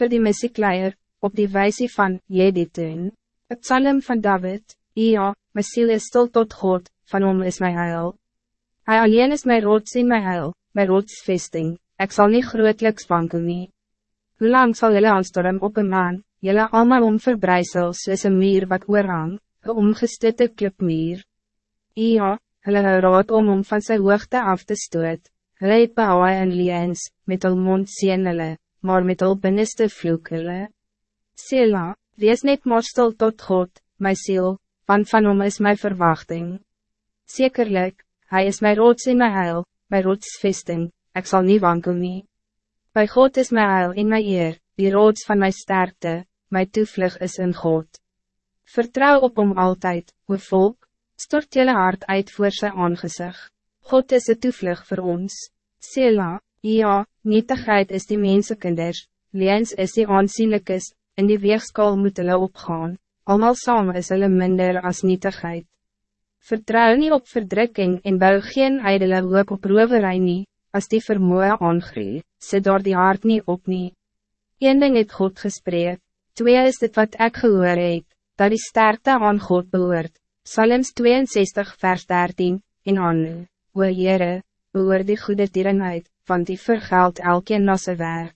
voor die missiekleier, op die wijze van Jeditun. Het psalm van David, ja, my ziel is stil tot God, van hom is my heil. Hij alleen is my rots in my heil, my rotsvesting, ik zal niet grootlijks wankel nie. Hoe lang zal jullie aanstorm op een maan, jullie allemaal onverbreisel soos een muur wat oorhang, een omgestutte klipmuur. Ja, hulle hou raad om om van zijn hoogte af te stoot, hulle het behaai en liens, met hul mond sien hulle, maar met hul binneste vloek hulle. Sela, wees net maar stil tot God, my ziel, want van hom is mijn verwachting. Zekerlijk, hij is mijn rots in mijn heil, mijn rotsvesting, ik zal niet wankel nie. Bij God is mijn heil in mijn eer, die rots van mijn sterkte, mijn toevlug is in God. Vertrouw op hom altijd, hoe volk, stort jullie hart uit voor zijn aangezicht. God is de toevlug voor ons. Sela, ja, nietigheid is die mensenkinders, leens is die aanzienlijkes, in die weegskaal moet hulle opgaan, allemaal samen is hulle minder als nietigheid. Vertrouw niet op verdrukking en bou geen ijdele hoop op roverij nie, as die vermoeie aangree, sit daar die hart niet op nie. Een ding het God gesprek, twee is dit wat ik gehoor het, dat die sterkte aan God behoort, Psalms 62 vers 13, en aan, o Heere, behoor die goede dieren uit, want die vergeld elkeen na sy werk.